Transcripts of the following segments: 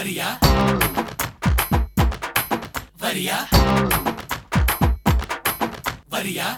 वरिया वरिया वरिया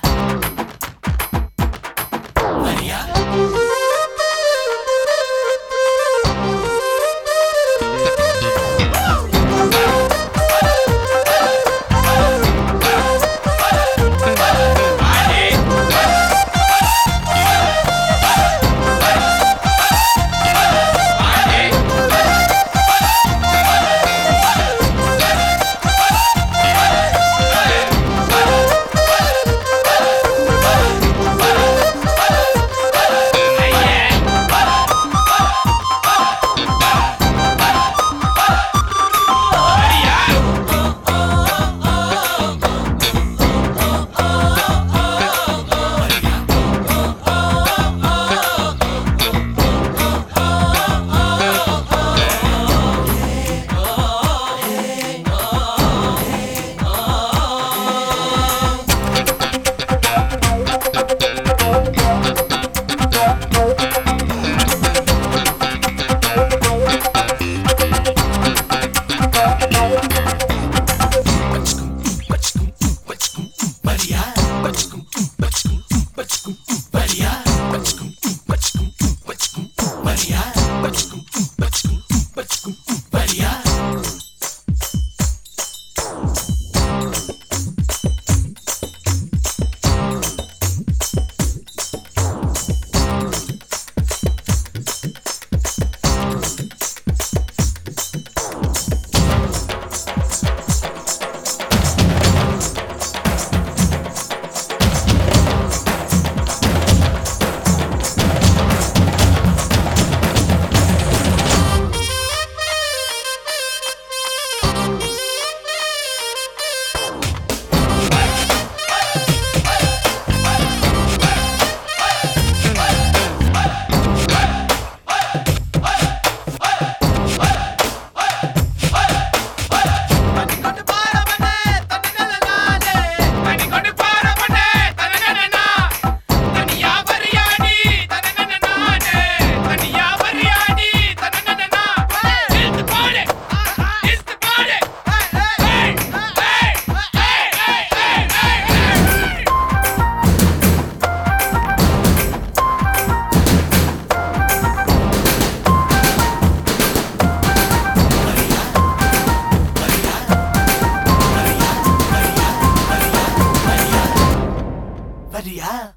Maria. أريها